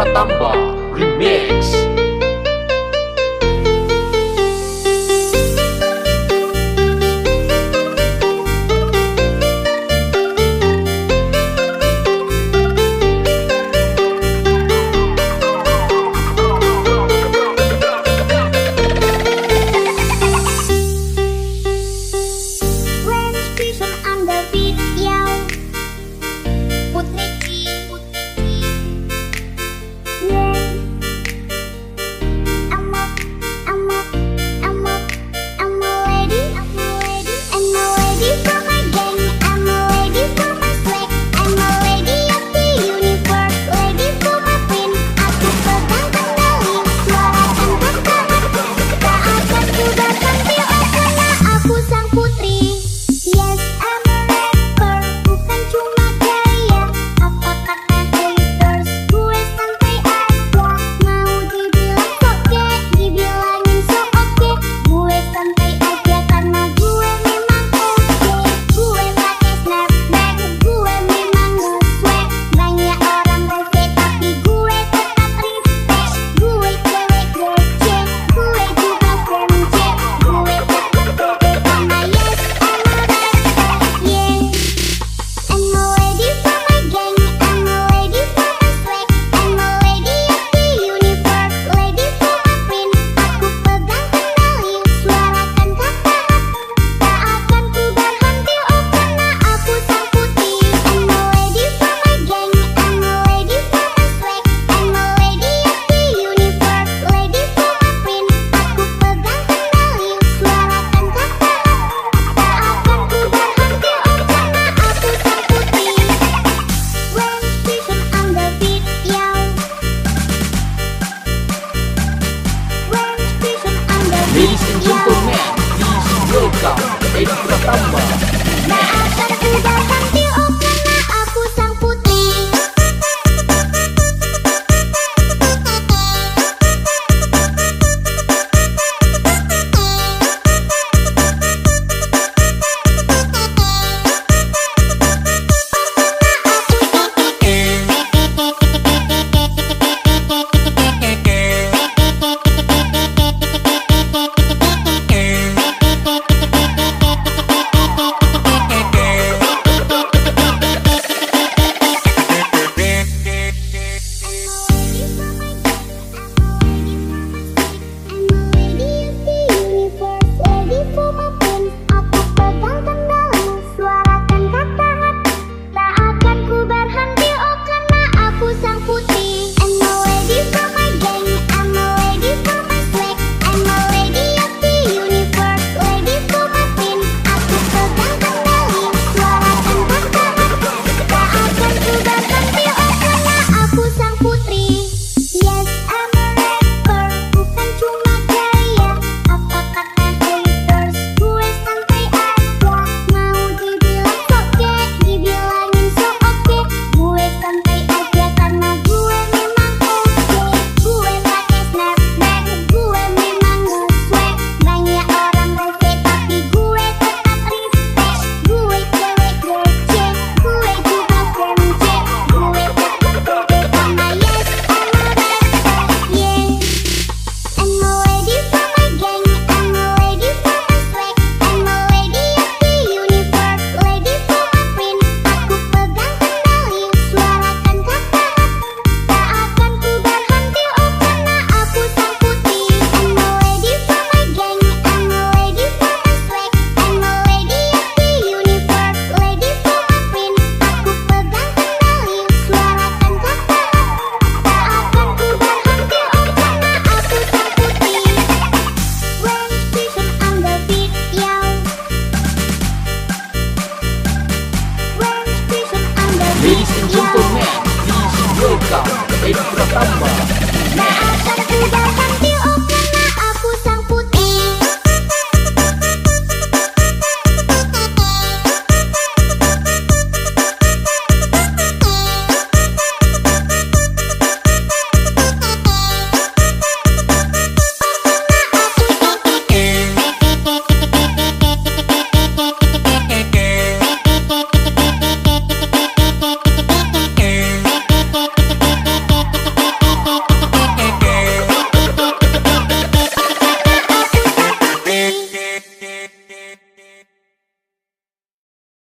Pratamba 没吃过饭吗？